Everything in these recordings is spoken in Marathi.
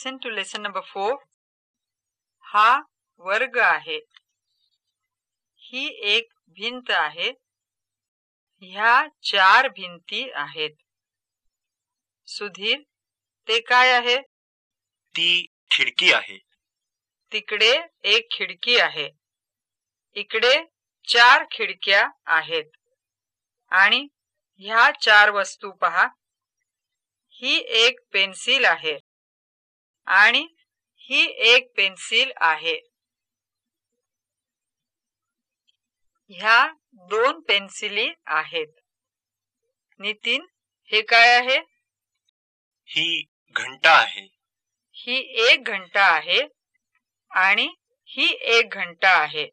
Listen to lesson number four हा वर्ग आहे. ही एक भिंत आहे. ह्या चार भिंती आहेत. सुधीर ते काय आहे? ती खिडकी आहे. तिकडे एक खिडकी आहे. इकडे चार खिडक्या आहेत. आणि ह्या चार वस्तू पहा. ही एक पेन्सिल आहे. आणि ही एक पेन्सिल आहे. ह्या दोन पेन्सिली आहेत. नितीन हे काय आहे? ही घंटा आहे. ही एक घंटा आहे आणि ही एक घंटा आहे.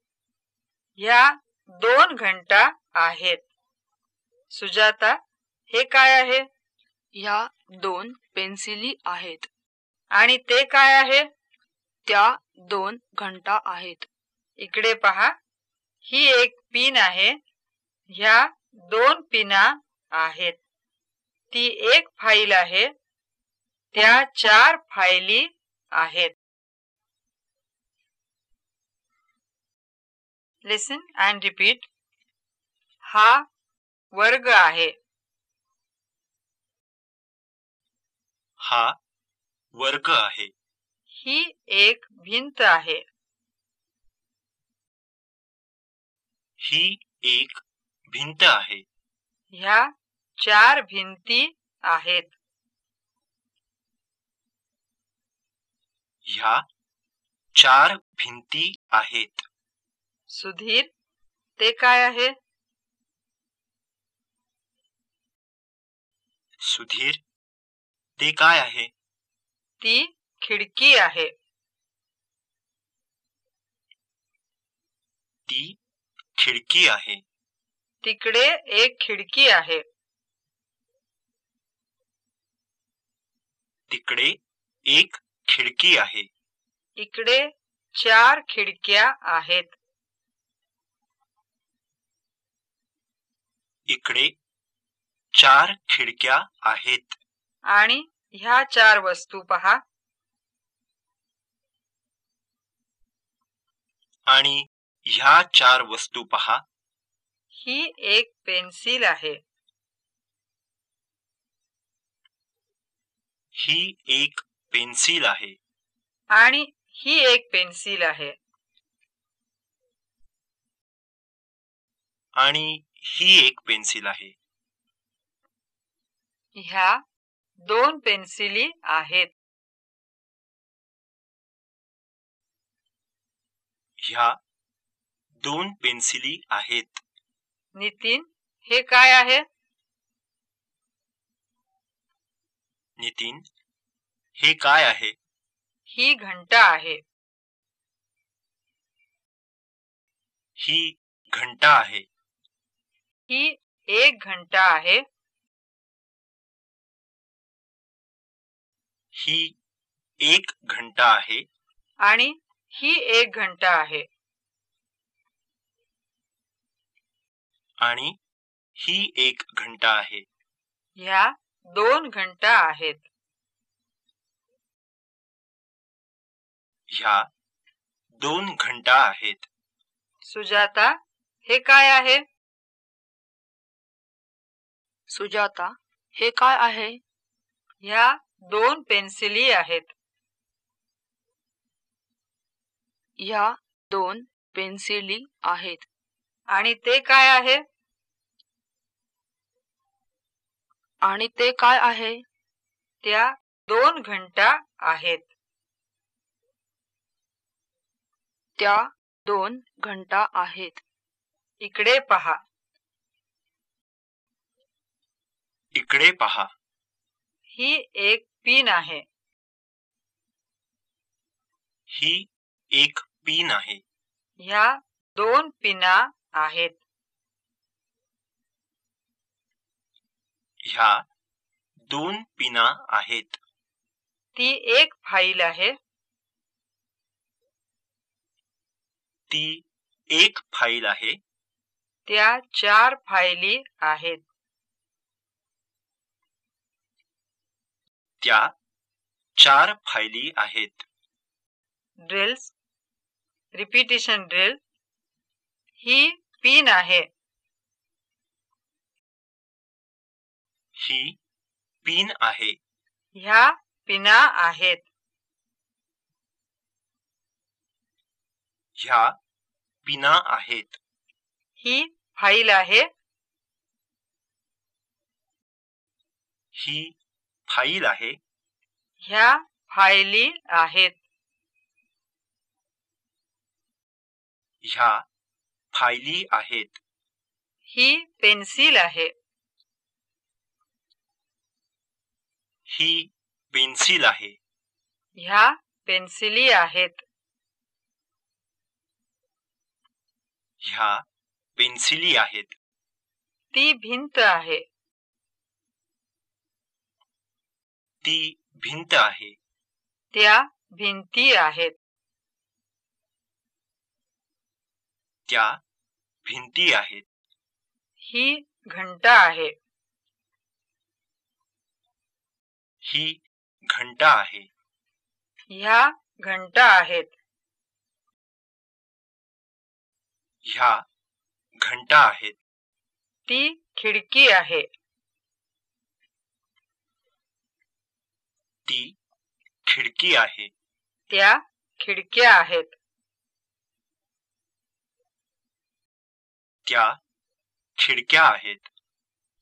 ह्या दोन घंटा आहेत. सुजाता हे काय आहे? ह्या दोन पेन्सिली आहेत. आणि ते काय आहे? त्या दोन घंटा आहेत. इकडे पहा. ही एक पिन आहे. ह्या दोन पिना आहेत. ती एक फाईल आहे. त्या चार फायली आहेत. लिसन अँड रिपीट हा वर्ग आहे. हा वर्ग आहे. ही एक भिंत आहे. ही एक भिंत आहे. ह्या चार भिंती आहेत. ह्या चार भिंती आहेत. सुधीर ते काय आहे सुधीर ते काय आहे? ती खिडकी आहे. ती खिडकी आहे. तिकडे एक खिडकी आहे. तिकडे एक खिडकी आहे. इकडे चार खिडक्या आहेत. इकडे चार खिडक्या आहेत. आणि ह्या चार वस्तू पहा. आणि ह्या चार वस्तू पहा. ही एक पेन्सिल आहे. ही एक पेन्सिल आहे. आणि ही एक पेन्सिल आहे. आणि ही एक पेन्सिल आहे. ह्या दोन पेन्सिली आहेत. ह्या दोन पेन्सिली आहेत. नितीन हे काय आहे? नितीन हे काय आहे? ही घंटा आहे. ही घंटा आहे. ही एक घंटा आहे. ही एक घंटा आहे. आणि ही एक घंटा आहे. आणि ही एक घंटा आहे. ह्या दोन घंटा आहेत. ह्या दोन घंटा आहेत. सुजाता हे काय आहे? सुजाता हे काय आहे? ह्या दोन पेन्सिली आहेत. या दोन पेन्सिली आहेत. आणि ते काय आहे? आणि ते काय आहे? त्या दोन घंटा आहेत. त्या दोन घंटा आहेत. इकडे पहा. इकडे पहा. ही एक पिन आहे. ही एक पिन आहे. ह्या दोन पिना आहेत. ह्या दोन पिना आहेत. ती एक फाईल आहे. ती एक फाईल आहे. त्या चार फायली आहेत. त्या चार फायली आहेत. ड्रिल्स रिपिटिशन ड्रिल ही पिन आहे. ही पिन आहे. ह्या पिना आहेत. ह्या पिना आहेत. ही फाईल आहे. ही फाईल आहे. ह्या फायली आहेत. ह्या फायली आहेत. ही पेन्सिल आहे. ही पेन्सिल आहे. ह्या पेन्सिली आहेत. ह्या पेन्सिली आहेत. ती भिंत आहे. ती भिंत आहे. त्या भिंती आहेत. त्या भिंती आहेत. ही घंटा आहे. ही घंटा आहे. ह्या घंटा आहेत. ह्या घंटा आहेत. ती खिडकी आहे. ती खिडकी आहे. त्या खिडक्या आहेत. त्या खिडक्या आहेत.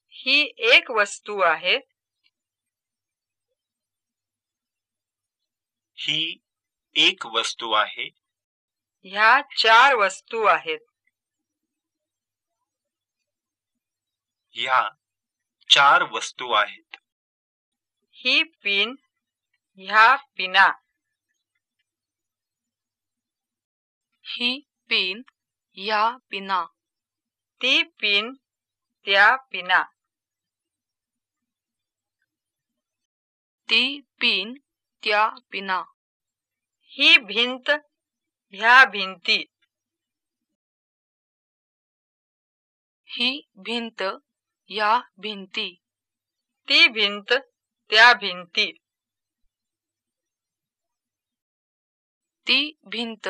ही एक वस्तू आहे. ही एक वस्तू आहे. ह्या चार वस्तू आहेत. ह्या चार वस्तू आहेत. ही पिन ह्या पिना. ही पिन या पिना. ती पिन त्या पिना. ती पिन त्या पिना. ही भिंत ह्या भिंती. ही भिंत या भिंती. ती भिंत त्या भिंती. ती भिंत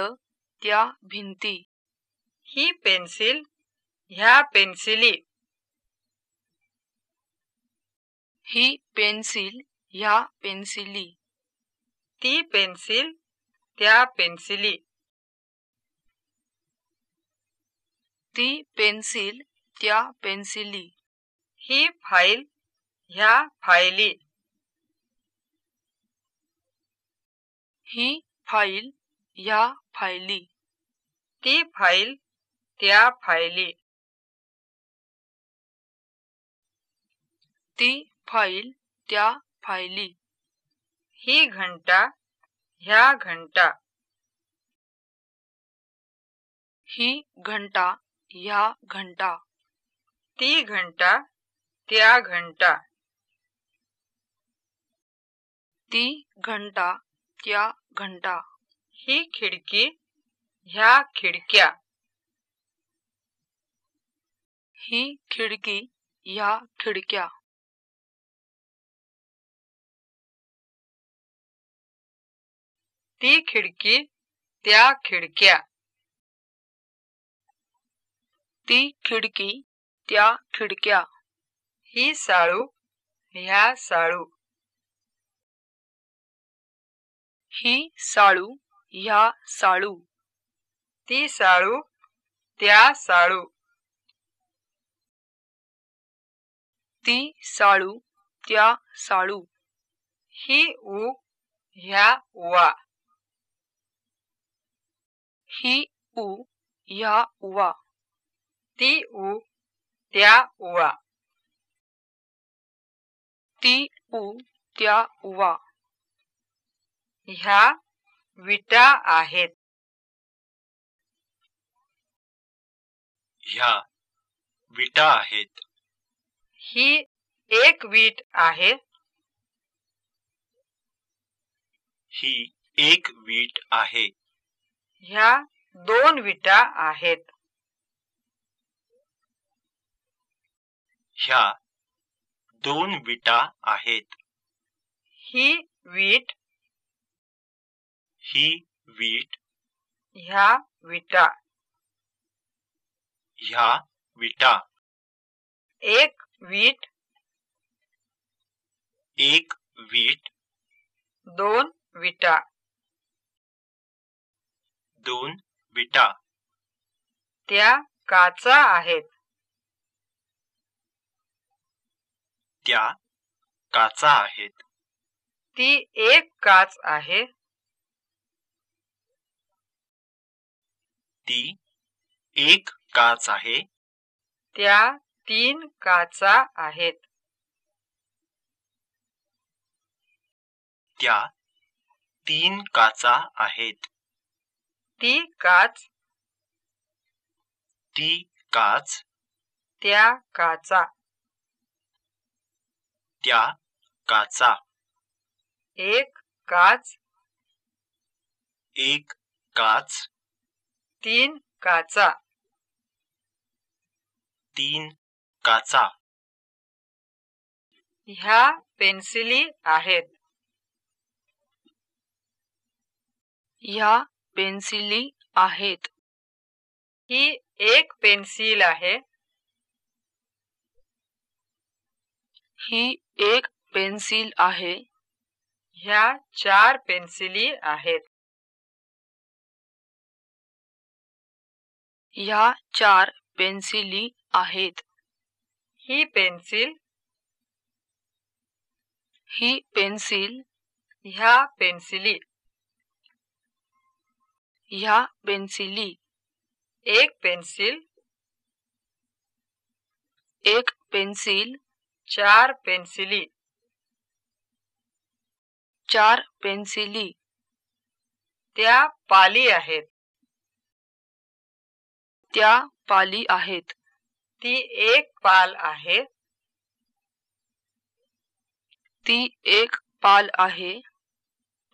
त्या भिंती. ही पेन्सिल ह्या पेन्सिली. ही पेन्सिल या पेन्सिली. ती पेन्सिल त्या पेन्सिली. ती पेन्सिल त्या पेन्सिली. ही फाईल ह्या फायली. ही फाईल या फायली. ती फाईल त्या फायली. ती फाईल त्या फायली. ही घंटा ह्या घंटा. ही घंटा या घंटा. ती घंटा त्या घंटा. ती घंटा त्या घंटा. ही खिडकी ह्या खिडक्या. ही खिडकी या खिडक्या. ती खिडकी त्या खिडक्या. ती खिडकी त्या खिडक्या. ही साळू ह्या साळू. ही साळू ह्या साळू. ती साळू त्या साळू. ती साळू त्या साळू. ही ऊ ह्या वा. ही ऊ ह्या उवा ती ऊ त्या उवा ती ऊ त्या उवा ह्या विटा आहेत. ह्या विटा आहेत. ही एक वीट आहे. ही एक वीट आहे. ह्या दोन विटा आहेत. ह्या दोन विटा आहेत. ही वीट ही वीट. ह्या विटा. ह्या विटा. एक वीट. एक वीट. दोन विटा. दोन विटा. त्या काचा आहेत. त्या काचा आहेत. ती एक काच आहे. ती एक काच आहे. त्या तीन काचा आहेत. त्या तीन काचा आहेत. ती काच ती काच त्या काचा त्या काचा एक काच एक काच तीन काचा. तीन काचा. ह्या पेन्सिली आहेत. ह्या पेन्सिली आहेत. ही एक पेन्सिल आहे. ही एक पेन्सिल आहे. ह्या चार पेन्सिली आहेत. ह्या चार पेन्सिली आहेत. ही पेन्सिल ही पेन्सिल ह्या पेन्सिली ह्या पेन्सिली एक पेन्सिल एक पेन्सिल चार पेन्सिली चार पेन्सिली त्या पाली आहेत. त्या पाली आहेत. ती एक पाल आहे. ती एक पाल आहे.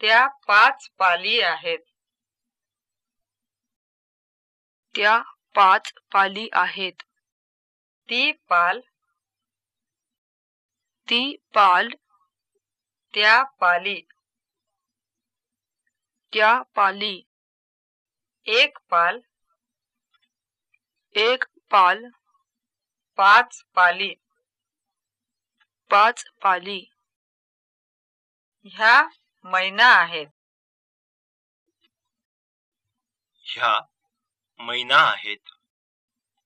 त्या पाच पाली आहेत. त्या पाच पाली आहेत. ती पाल ती पाल त्या पाली त्या पाली. एक पाल एक पाल पाच पाली पाच पाली. ह्या मैना आहेत. ह्या मैना आहेत.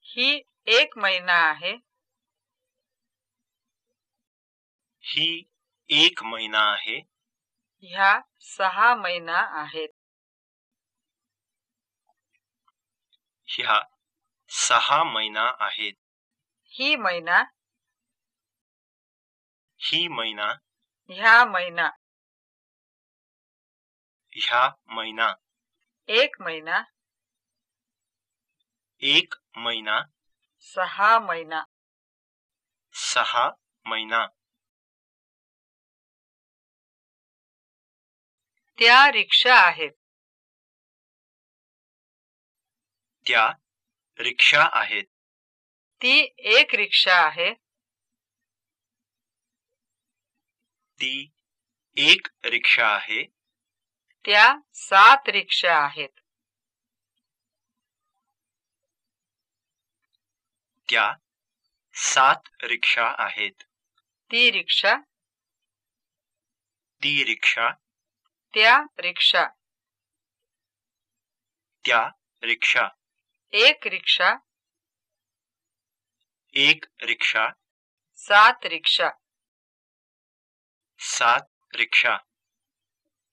ही एक महिना आहे. ही एक महिना आहे. ह्या सहा महिना आहेत. ह्या सहा महिना आहेत. ही महिना. ही महिना. ह्या महिना. ह्या महिना. एक महिना. एक महिना. सहा महिना. सहा महिना. त्या रिक्षा आहेत. त्या रिक्षा आहेत. ती एक रिक्षा आहे. ती एक रिक्षा आहे. त्या सात रिक्षा आहेत. त्या सात रिक्षा आहेत. ती रिक्षा. ती रिक्षा. त्या रिक्षा. त्या रिक्षा. एक रिक्शा एक रिक्शा सात रिक्शा। सात रिक्षा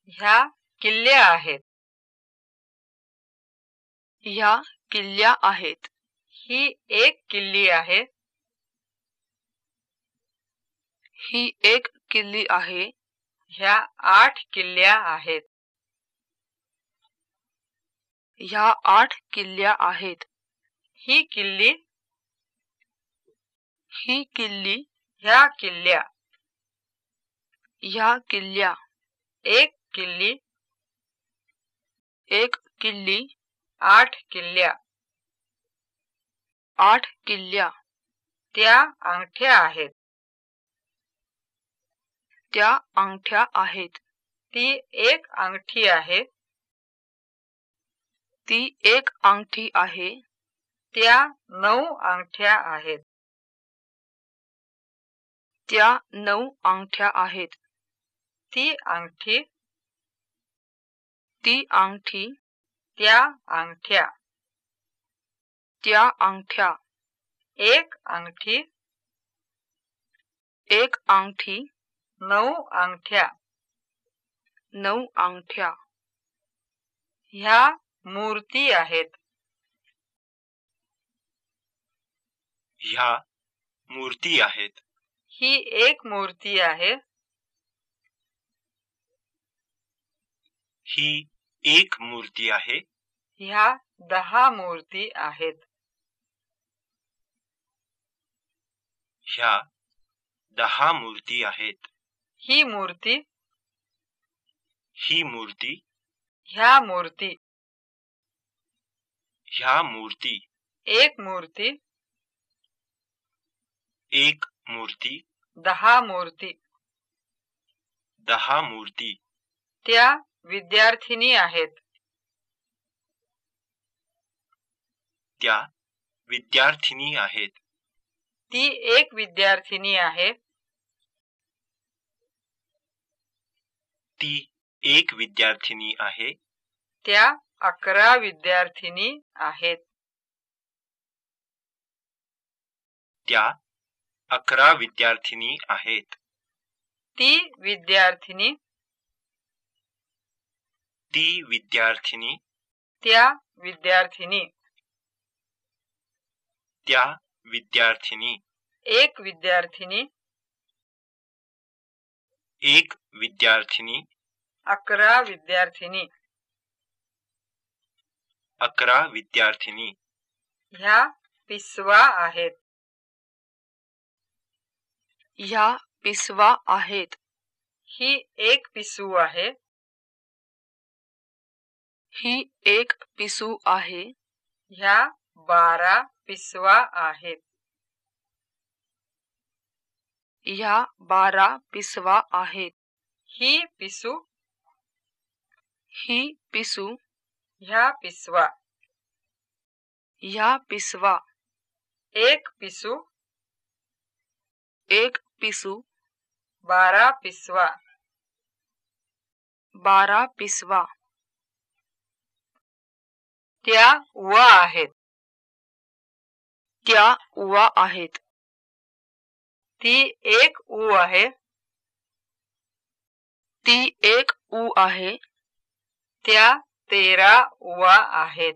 ह्या किल्ल्या आहेत। ह्या किल्ल्या आहेत। ही एक किल्ली आहे। ही एक किल्ली आहे। ह्या आठ किल्ल्या आहेत। ह्या आठ किल्ल्या आहेत. ही किल्ली ही किल्ली ह्या किल्ल्या ह्या किल्ल्या, एक किल्ली एक किल्ली, आठ किल्ल्या. आठ किल्ल्या, त्या अंगठ्या आहेत. त्या अंगठ्या आहेत. ती एक अंगठी आहे. ती एक अंगठी आहे. त्या नऊ अंगठ्या आहेत. त्या नऊ अंगठ्या आहेत. ती अंगठी ती अंगठी त्या अंगठ्या त्या अंगठ्या एक अंगठी एक अंगठी नऊ अंगठ्या नऊ अंगठ्या. ह्या मूर्ती आहेत. ह्या मूर्ती आहेत. ही एक मूर्ती आहे. ही एक मूर्ती आहे. ह्या दहा मूर्ती आहेत. ह्या दहा मूर्ती आहेत. ही मूर्ती ही मूर्ती ह्या मूर्ती ह्या मूर्ती. एक मूर्ती. एक मूर्ती. दहा मूर्ती. दहा मूर्ती. त्या विद्यार्थिनी आहेत. त्या विद्यार्थिनी आहेत. ती एक विद्यार्थिनी आहे. ती एक विद्यार्थिनी आहे. त्या अकरा विद्यार्थिनी आहेत. त्या अकरा विद्यार्थिनी आहेत. ती विद्यार्थिनी ती विद्यार्थिनी त्या विद्यार्थिनी. त्या विद्यार्थिनी. एक विद्यार्थिनी एक विद्यार्थिनी. अकरा विद्यार्थिनी. अकरा विद्यार्थिनी. ह्या पिसवा आहेत. ह्या पिसवा आहेत. ही एक पिसू आहे. ही एक पिसू आहे. ह्या बारा पिसवा आहेत. ह्या बारा पिसवा आहेत. ही पिसू. ही पिसू ह्या पिसवा. ह्या पिसवा. एक पिसू. एक पिसू. बारा पिसवा. बारा पिसवा. त्या उवा आहेत. त्या उवा आहेत. ती एक ऊ आहे. ती एक ऊ आहे. त्या तेरा उवा आहेत.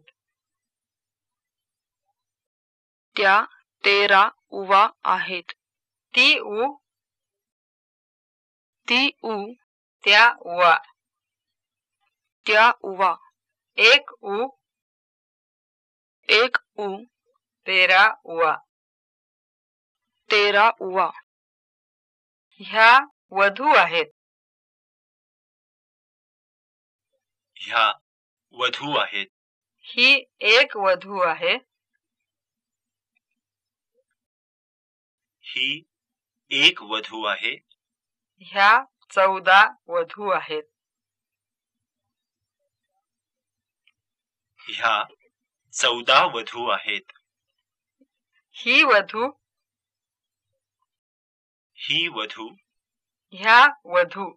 त्या तेरा उवा आहेत. ती उ ती उ त्या उवा त्या उवा एक उ एक उ तेरा उवा तेरा उवा ह्या वधू आहेत. ह्या वधू आहेत. ही एक वधू आहे. ही एक वधू आहे. ह्या चौदा वधू आहेत. ह्या चौदा वधू आहेत. ही वधू ही वधू ह्या वधू.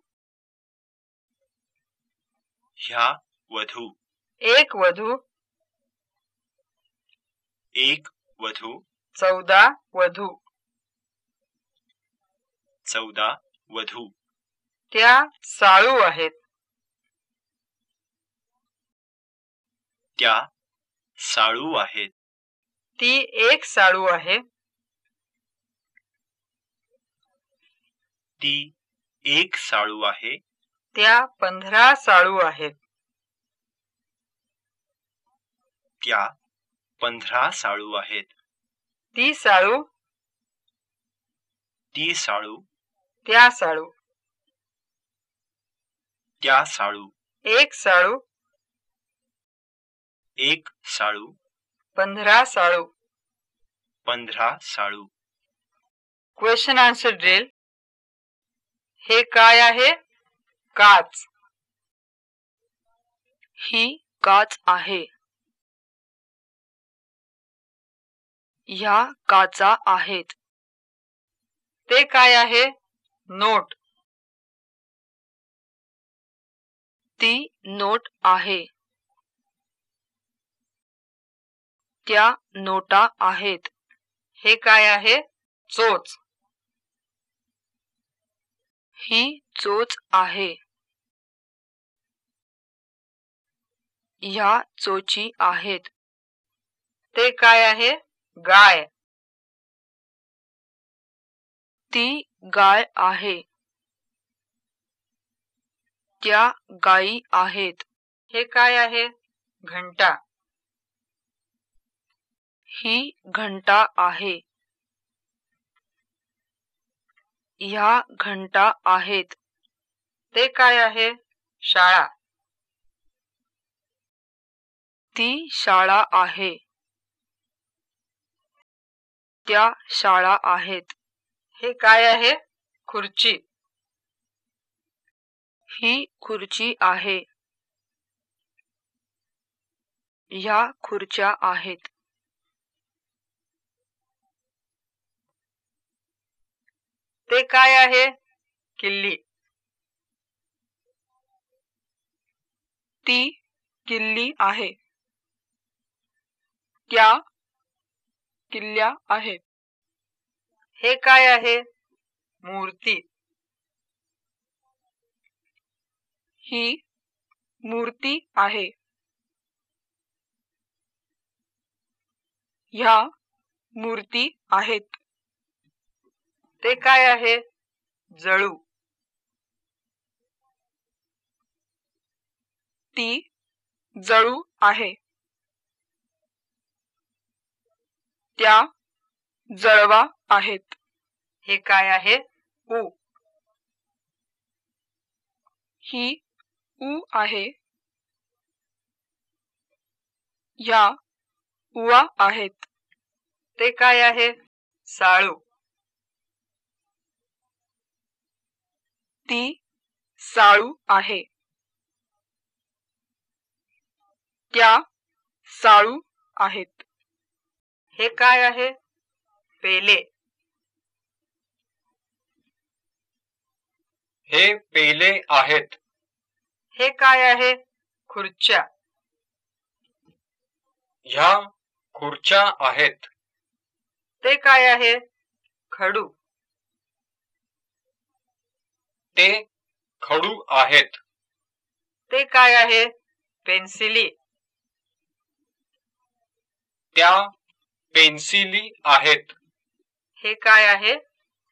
ह्या वधू. एक वधू एक वधू चौदा वधू. चौदा वधू. त्या साळू आहेत. त्या साळू आहेत. ती एक साळू आहे. ती एक साळू आहे. त्या पंधरा साळू आहेत. त्या पंधरा साळू आहेत. ती साळू? ती साळू. त्या साळू. त्या साळू. एक साळू. एक साळू. पंधरा साळू. पंधरा साळू. क्वेश्चन आन्सर ड्रिल हे काय आहे? काच. ही काच आहे. ह्या काचा आहेत. ते काय आहे? नोट. ती नोट आहे. त्या नोटा आहेत. हे काय आहे? चोच. ही चोच आहे. ह्या चोची आहेत. ते काय आहे? गाय. ती गाय आहे. त्या गायी आहेत. हे काय आहे? घंटा. ही घंटा आहे. ह्या घंटा आहेत. ते काय आहे? शाळा. ती शाळा आहे. त्या शाळा आहेत. हे काय आहे? खुर्ची. ही खुर्ची आहे. या खुर्च्या आहेत. ते काय आहे? किल्ली. ती किल्ली आहे. त्या किल्ल्या आहेत हे काय आहे? मूर्ती. ही मूर्ती आहे. ह्या मूर्ती आहेत. ते काय आहे? जळू. ती जळू आहे. त्या जळवा आहेत. हे काय आहे? ऊ ही ऊ आहे. ह्या उवा आहेत. ते काय आहे? साळू. ती साळू आहे. त्या साळू आहेत. हे काय आहे? पेले. हे पेले आहेत. हे काय आहे? खुर्च्या. ह्या खुर्च्या आहेत. ते काय आहे? खडू. ते खडू आहेत. ते काय आहे? पेन्सिली. त्या पेन्सिली आहेत. हे काय आहे?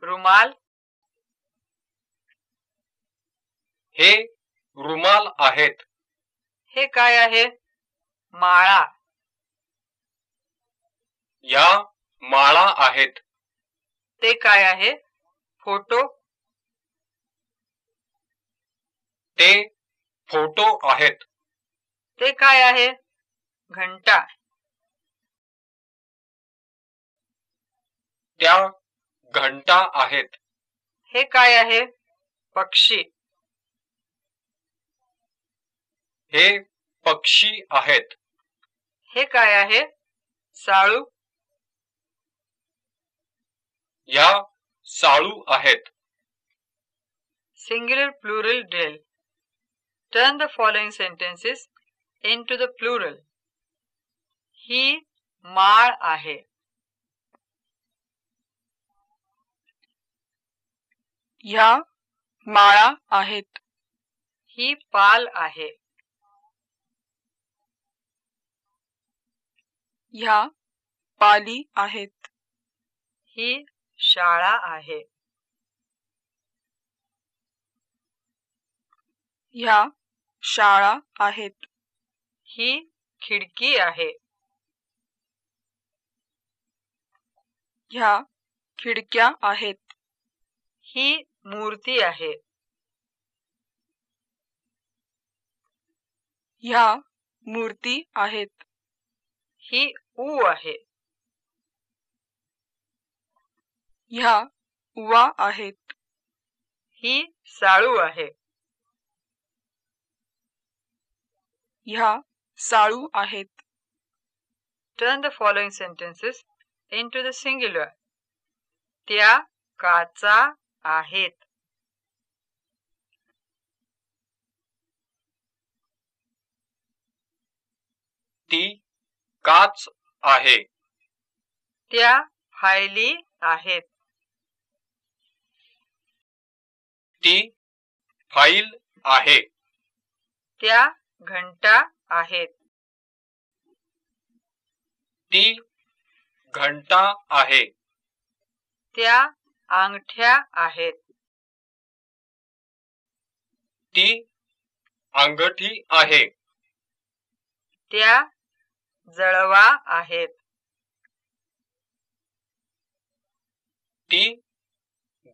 रुमाल? हे रुमाल आहेत. हे काय आहे? माळा. या माळा आहेत. ते काय आहे? फोटो? ते फोटो आहेत. ते काय आहे? घंटा. त्या घंटा आहेत. हे काय आहे? पक्षी. हे पक्षी आहेत. हे काय आहे? साळू. या साळू आहेत. Singular plural del turn the following sentences into the plural ही माळ आहे. ह्या माळा आहेत. ही पाल आहे. ह्या पाली आहेत. ही शाळा आहे. ह्या शाळा आहेत. ही खिडकी आहे. ह्या खिडक्या आहेत. ही मूर्ती आहे. ह्या मूर्ती आहेत. ही ऊ आहे. ह्या उवा आहेत. ही साळू आहे. ह्या साळू आहेत. Turn the following sentences into the singular त्या काचा आहेत. ती काच आहे. त्या फायली आहेत. ती फाईल आहे. त्या घंटा आहेत. ती घंटा आहे. त्या अंगठ्या आहेत. ती अंगठी आहे. त्या जळवा आहेत. ती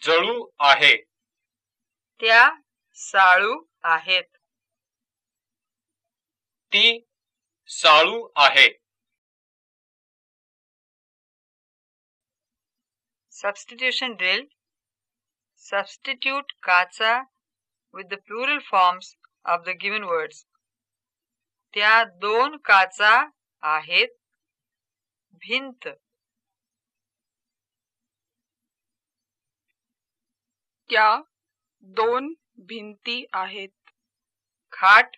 जळू आहे. त्या साळू आहेत. ती साळू आहे. Substitution drill. Substitute kacha with the plural forms of the given words. त्या दोन काचा आहेत भिंत त्या दोन भिंती आहेत खाट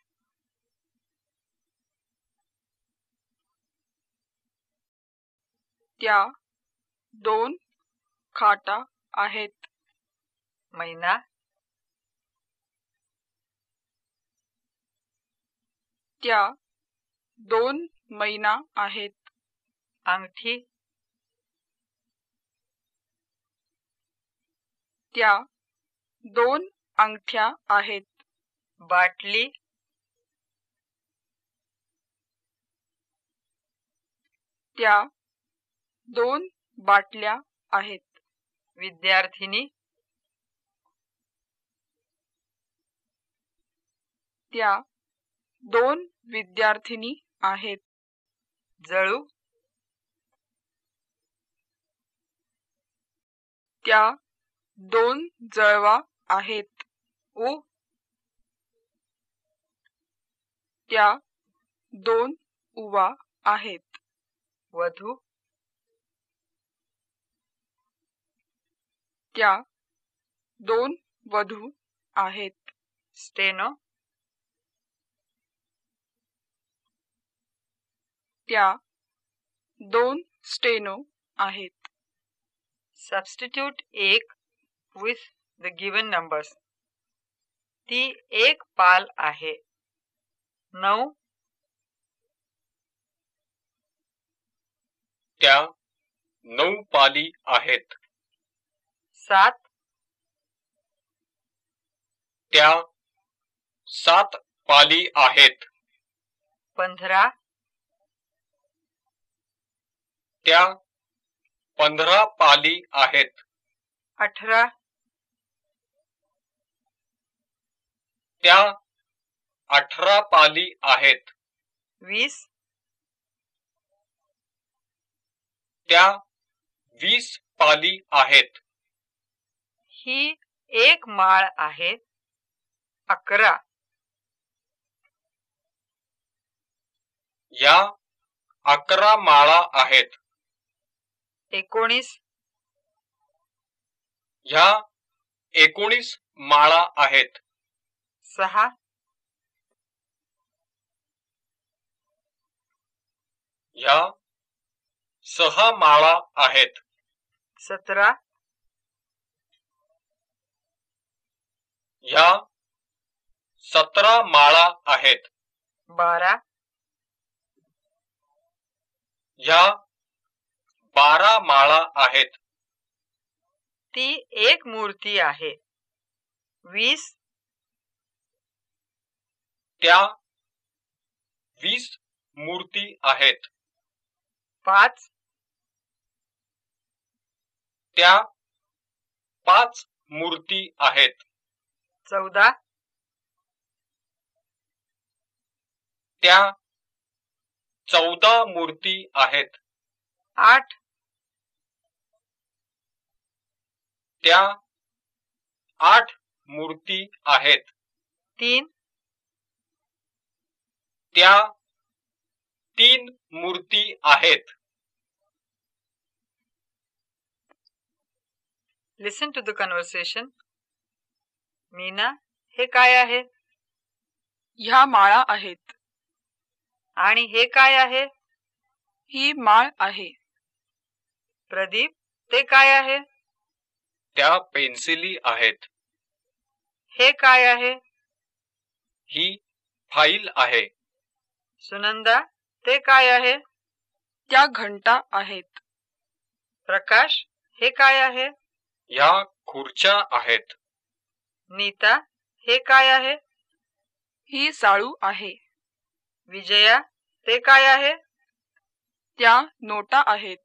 त्या दोन खाटा आहेत. मैना. त्या दोन मैना आहेत. अंगठी. त्या दोन अंगठ्या आहेत. बाटली. त्या दोन बाटल्या आहेत. विद्यार्थिनी त्या दोन विद्यार्थिनी आहेत. जळू त्या दोन जळवा आहेत. उ त्या दोन उवा आहेत. वधू त्या दोन वधू आहेत. स्टेनो त्या दोन स्टेनो आहेत. सबस्टिट्यूट एक विथ द गिवन नंबर्स ती एक पाल आहे. नऊ. त्या नऊ पाली आहेत. सात. त्या सात पाली आहेत. पंधरा. त्या पंधरा पाली आहेत. अठरा. त्या अठरा पाली आहेत. वीस. त्या वीस पाली आहेत. ही एक माळ आहे. अकरा. या अकरा माळा आहेत. एकोणीस. ह्या एकोणीस माळा आहेत. सहा. ह्या सहा माळा आहेत. सतरा. ह्या सतरा माळा आहेत. बारा. ह्या बारा माळा आहेत. ती एक मूर्ती आहे. वीस. त्या वीस मूर्ती आहेत. पाच. त्या पाच मूर्ती आहेत. चौदा. त्या चौदा मूर्ती आहेत. आठ. त्या आठ मूर्ती आहेत. तीन. त्या तीन मूर्ती आहेत. Listen to the conversation Meena हे काय आहे? ह्या माळा आहेत. आणि हे काय आहे? ही माळ आहे. प्रदीप ते काय आहे? त्या पेन्सिली आहेत. हे काय आहे? ही फाईल आहे. सुनंदा ते काय आहे? त्या घंटा आहेत. प्रकाश हे काय आहे? ह्या खुर्च्या आहेत. नीता हे काय आहे? ही साळू आहे. विजया ते काय आहे? त्या नोटा आहेत.